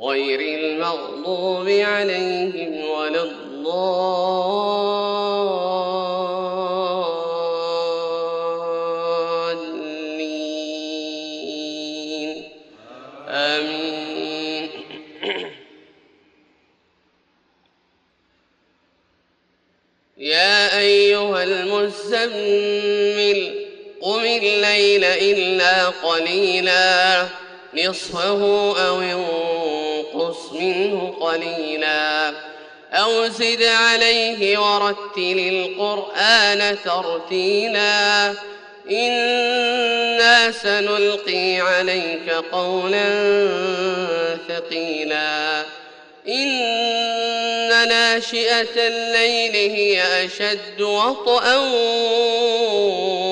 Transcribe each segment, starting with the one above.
غير المغضوب عليهم ولا الضالين. آمين. يا أيها المزمل قم الليل إلا قليلا نصفه أو انقص منه قليلا. أو زد عليه ورتل القرآن ترتيلا. إنا سنلقي عليك قولا ثقيلا. إن ناشئة الليل هي أشد وطئا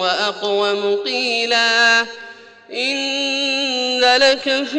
وأقوم قيلا. إن لك في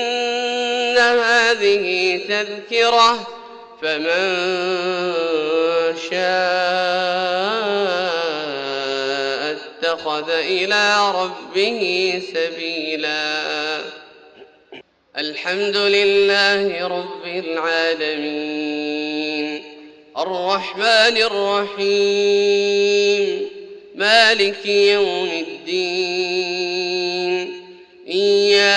إن هذه تذكرة فمن شاء اتخذ إلى ربه سبيلا. الحمد لله رب العالمين. الرحمن الرحيم. مالك يوم الدين.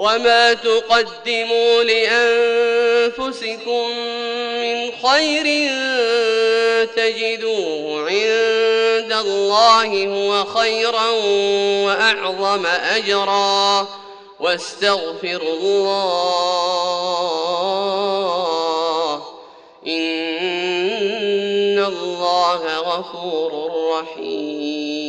وما تقدموا لأنفسكم من خير تجدوه عند الله هو خيرا وأعظم أجراً واستغفر الله إن الله غفور رحيم